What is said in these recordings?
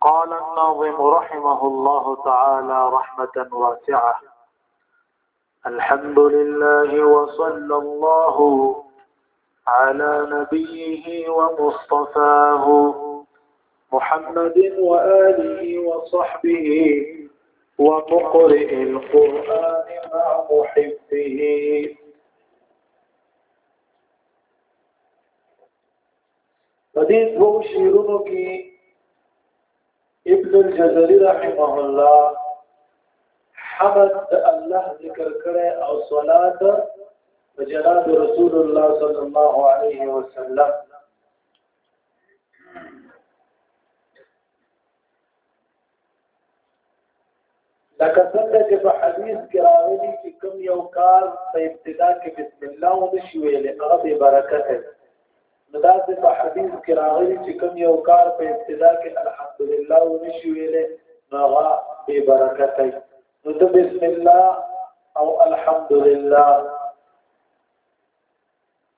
قال الناظم رحمه الله تعالى رحمة واسعة الحمد لله وصلى الله على نبيه ومصطفاه محمد وآله وصحبه ومقرئ القرآن مع محبه فدې دوو شعرونو کې ابن الجزري رحمه الله حمد الله ذکر کړي او صلات جناب رسول الله صلی الله علیه وسلم لکه څنګه چې په حدیث کې راغلي چې کوم یو کار په ابتدا کې بسم الله و د شي ویلې هغه به برکت دی نو دا چې په حدیث کې راغلي چې کوم یو کار په ابتدا کې الحمدلله و د شي ویلې نو هغه به برکت دی نو د بسم الله او الحمدلله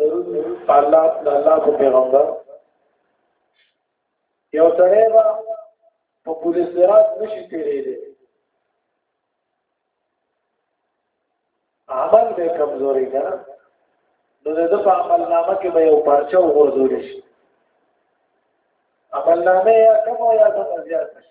الله د الله په پیغمبر یو سره با په پولیس سرات نشي تیرې دي عمل به کمزوري ده نو د په عمل نامه کې به یو پرچه وغورځول شي عمل نامه یا کم یا کم زیات شي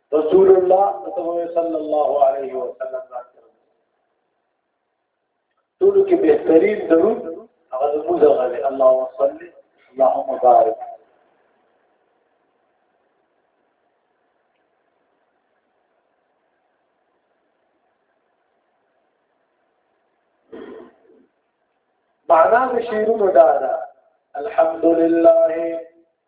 رسول الله صلی الله علیه وسلم ټول کې بهترین درود هغه زموږ غلي الله وصلی اللهم بارک معنا د شیرونو دا ده الحمد لله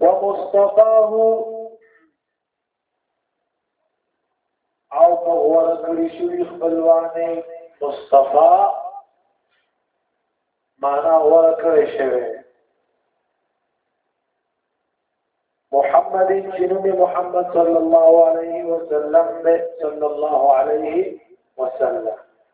ومصطفاه او په غوړه کړی شوی خپلوانه مصطفی معنا غوړه کړی شوی محمد جنوب محمد صلی الله علیه وسلم صلی الله علیه وسلم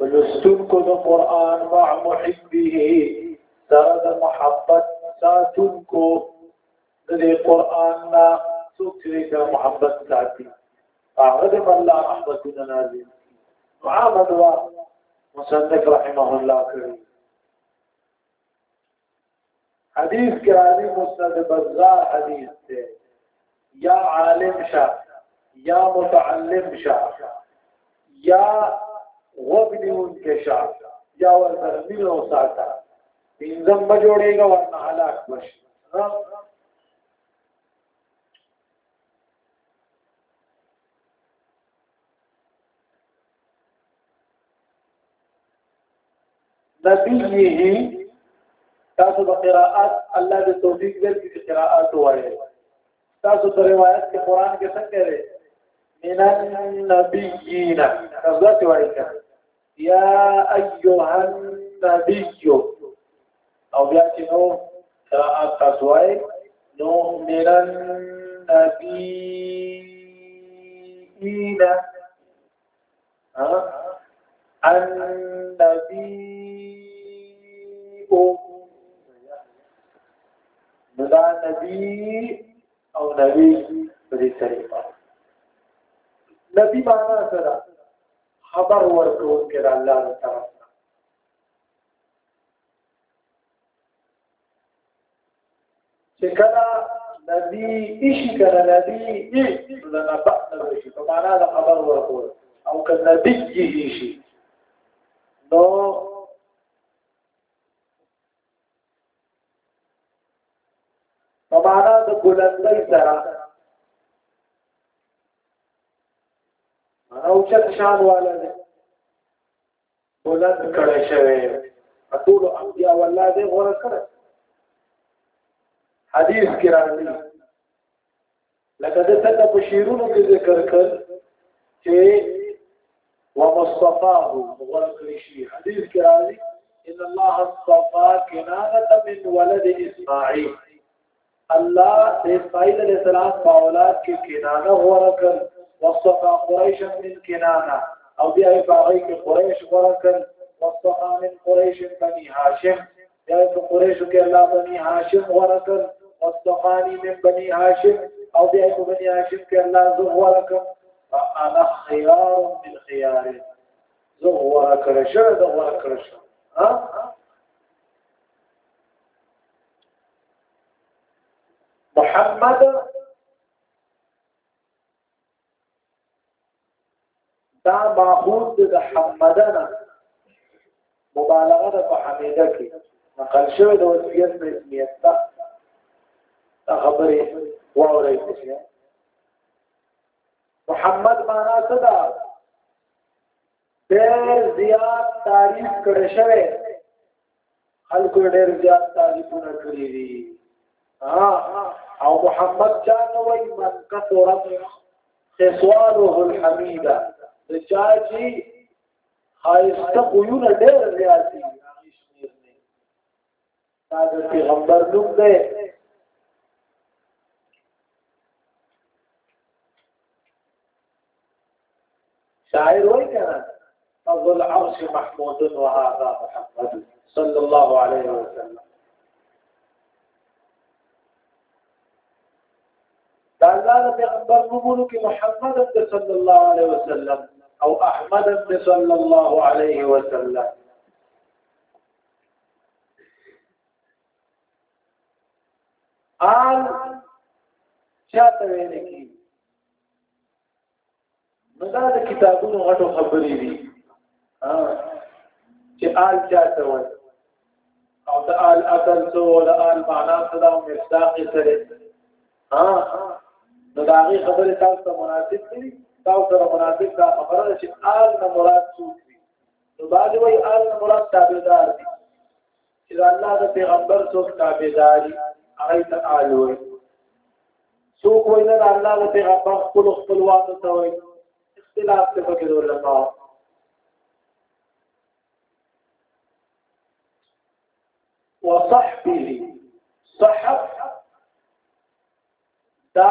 ولستونکو د قران مع محبه سره د محبت ساتونکو د قران نه څوک چې د محبت ساتي هغه د الله رحمتونه نازل معامد وا مصدق رحمه الله کړی حدیث کې راځي مسند بازار حدیث دی یا عالم شا یا متعلم شا یا وبنون کې شا یا ورته مين او ساته پینځم به جوړېږي ورنه هلاک بشي نبیه تاسو د قراءات الله دې توفیق درکړي چې قراءات وایي تاسو د روایت کې قران کې څنګه دی من النبیین حضرت وایي یا ایها النبی او بیا چې نو دا تاسو وای نو میرن نبی اینا النبی او دا نبی او نبی په دې طریقه نبی معنا سره خبر ورکوونکی د الله تعالی چې کله نبی ایشی کله نبی ای د نبأ نبی شي په معنا د خبر ورکول او کله نبی ایشی نو په معنا د بلندۍ سره معنا اوچت شان والا دی ولد کړه شوی ټول انبیاء والله دې غوړه کړه حدیث کې راځي لکه د څنګه په شیرونو کې ذکر کړ چې ومصطفاه غوړه کړی شي حدیث کې راځي ان الله اصطفى كنانه من ولد اسماعيل الله د اسماعیل علیه السلام په اولاد کې کنانه غوره کړ وصفا قریش من کنانه او بیا یې په هغه کې قریش غوره کړ وصفا من قریش بني هاشم بیا یې په قریشو کې الله بني هاشم غوره کړ وصفانی من بني هاشم او بیا یې په بني هاشم کې الله زه غوره کړ فانا خيار من خيار زه غوره کړ شو زه غوره کړ شو ها محمد دا ماخوذ د حمدنا مبالغه ده په حمیده کې نقل شوی د وصیت نه اسمیت ته خبرې واورئ محمد معنا څه ده ډېر زیات تعریف کړی شوی خلکو ډېر زیات تعریفونه کړي دي او محمد جان وای من کثرت خصاله الحمیده د چا چې خایسته خوونه ډېر زیات دي دا د پیغمبر نوم دی شاعر وای کنه فضل العرش محمود وهذا محمد صلى الله عليه وسلم دا الله د پیغمبر نومونو کې محمد صلی الله علیه وسلم او احمد صلی الله علیه وسلم آل چاته ویل کی نو دا د کتابونو غټو خبرې دي چې آل چاته وایي او د آل اصل څه او د آل معنا څه دا مصداق یې سره ها نو دا غي خبره تاسو ته مناسب دي تاسو سره مناسب دا خبره ده چې آل نه مراد څوک دي نو باندې وایي آل نه مراد تابعدار دي چې د الله د پیغمبر څوک تابعداري هغه ته آل وي څوک وایي نه د الله د پیغمبر خپل خپلوانو ته وایي اختلاف ته پکې علماء وصحبه صحب دا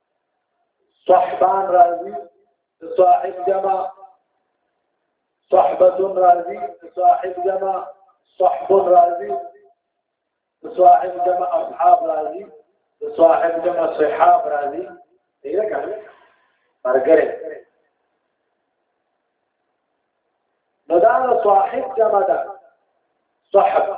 صحبان راضي صاحب جمع صحبة راضي صاحب جمع صحب راضي صاحب جمع اصحاب راضي صاحب جمع صحاب راضي دی نه کړی مرګره نو دا صاحب جمع ده صاحب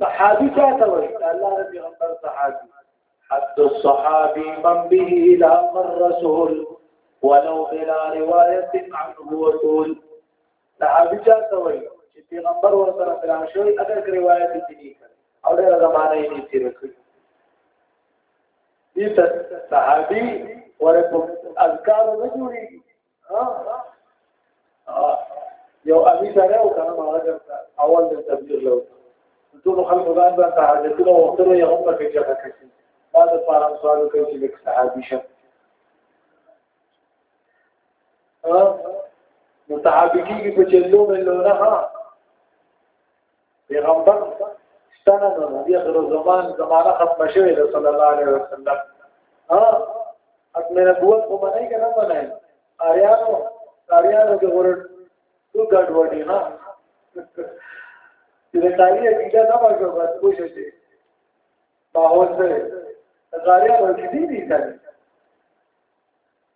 صحابي چاته وایي الله رب پیغمبر صحابي حد الصحابي من به الى الرسول ولو بلا روايه عنه وطول صحابي چاته وایي چې پیغمبر ورته تران شوی اگر روایت دي نه کړي او ډېر زمانه یې تیر کړی دې صحابي ورته اذکار نه جوړي یو ابي سره او کنه ما راځه اول د تبلیغ لو ټول خلکو باندې باندې حاجتونه وختره یې هم پکې ځکه کوي دا د فارم سوال کوي چې لیک صحابي شه متعابقي کې په چلو مې لونه ها پیغمبر ستنه د نبی اخر زمان زمانہ ختم شوه د صلی الله علیه وسلم ها اته نبوت کو باندې کنه باندې اریانو اریانو کې ور ټو ګډ وډی نه چې د تاریخ کیدا نه ورکو بس کوشش دي ماحول سره غاریانو کې دي دي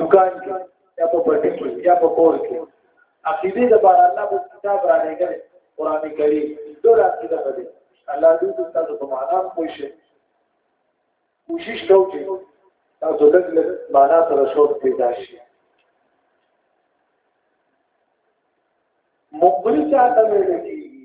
دکان کې یا په پټي کې یا په کور کې عقیده د بار الله په کتاب را لګل قران کریم ډول عقیده ده الله دې تاسو په معنا پوه شئ کوشش کوو چې تاسو لږ لږ معنا سره شوق پیدا شي مخبری چاته ویل کیږي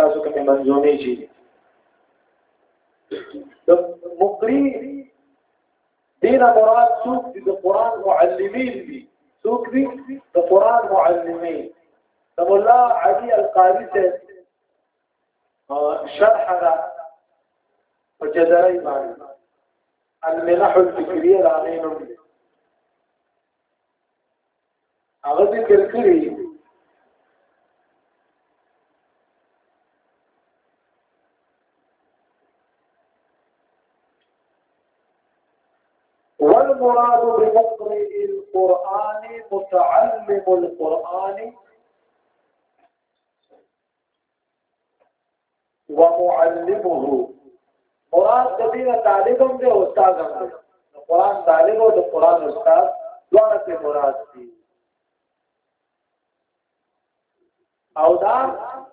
تاسو کومه منځونی چی د مقری دین مراد څوک دي د قران معلمین دي څوک دي د قران معلمین د مولا علي القاری ته شرح دا په جزرای باندې المنح الفکریه راغینو هغه ذکر کړی والمراد بمقرئ القرآن متعلم القرآن ومعلمه قران د دینه طالب هم دی استاد هم دی قران طالب او د قران استاد دواړه په مراد دي او دا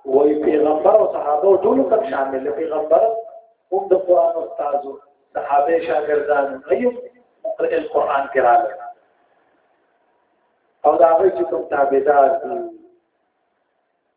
وای پیغمبر او صحابه ټول تک شامل دي پیغمبر هم د قران استاد صحابه شاګردان ایو مقرئ القران کراله او دا هغه چې کوم تابعدار دي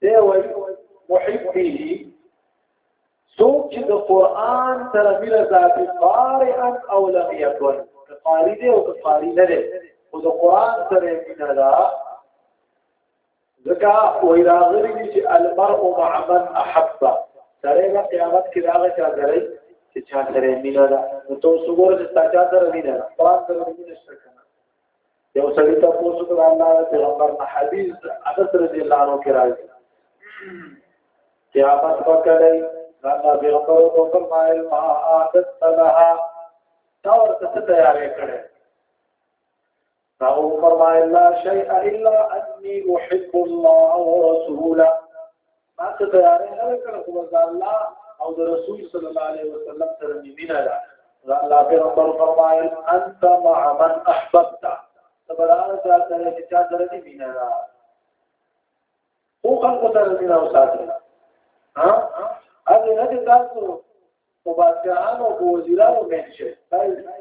دی وایي محبه څوک چې د قران سره مینه ذاتي قارئا او لم يكن قاری دی او قاری نه دی او د قران سره مینه ده ځکه وای راغلی چې المرء مع من احبه سره د قیامت کې راغی چې غړي چې چا سره مینه ده نو تاسو وګورئ چې تاسو سره مینه ده قران سره مینه شته یو سړی ته پوښتنه کړه الله پیغمبر په حدیث انس رضی الله عنه کې راځي قیامت وکړي الله پیغمبر او فرمایل ما عادت لها تا ورته څه تیارې کړې تا او فرمایل لا شیء الا انی احب الله ورسوله تاسو تیارې نه کړو خو د الله او د رسول صلی الله علیه وسلم سره مینه ده دا الله پیغمبر فرمایل انت مع من احببت تبرار ذا سره چې چا سره دې مینه ده او خلق سره مینه او ساتي ها اګه نه دې تاسو او بادشاہانو او وزیرانو مینشه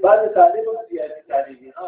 باندې طالب او سیاسي طالب ها